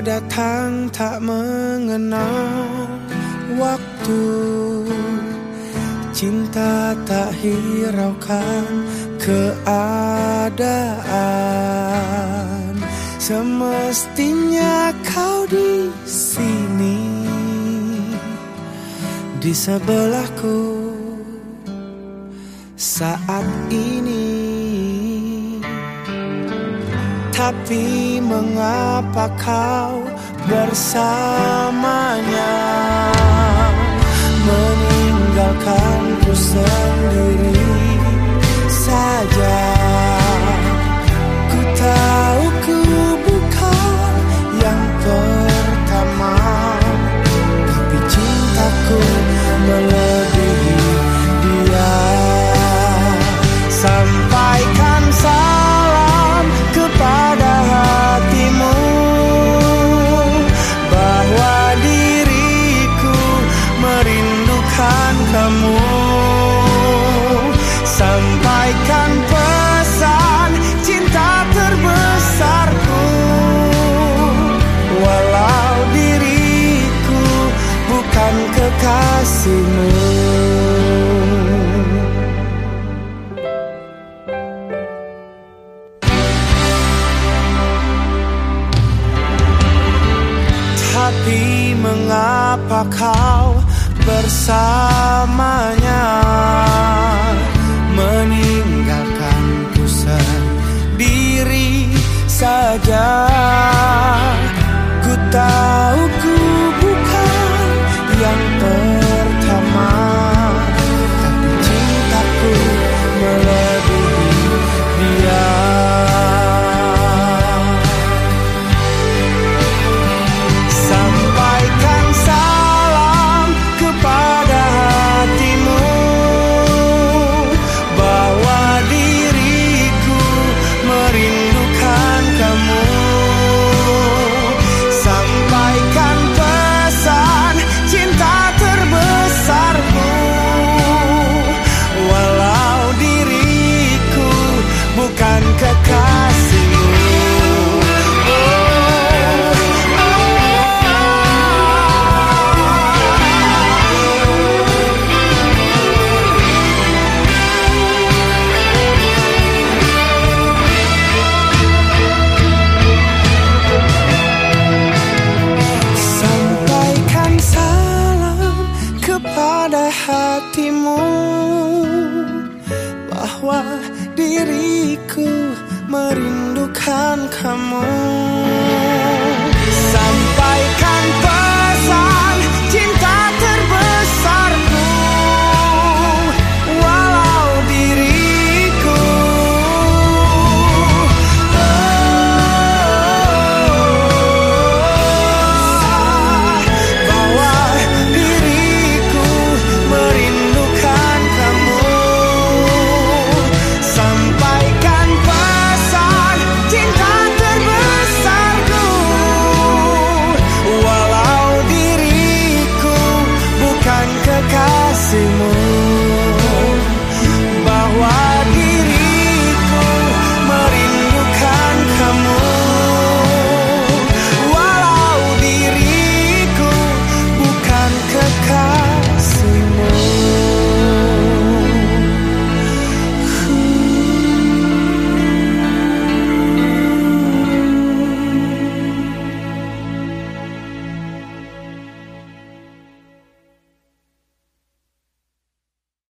datang tak mengenal waktu. Cinta tak hiraukan keadaan. Semestinya kau di sini Di sebelahku. Saat ini Tapi mengapa kau bersamanya? Meninggalkanku sendiri. kekasihmu mengapa kau bersamanya? bahwa diriku merindukan kamu.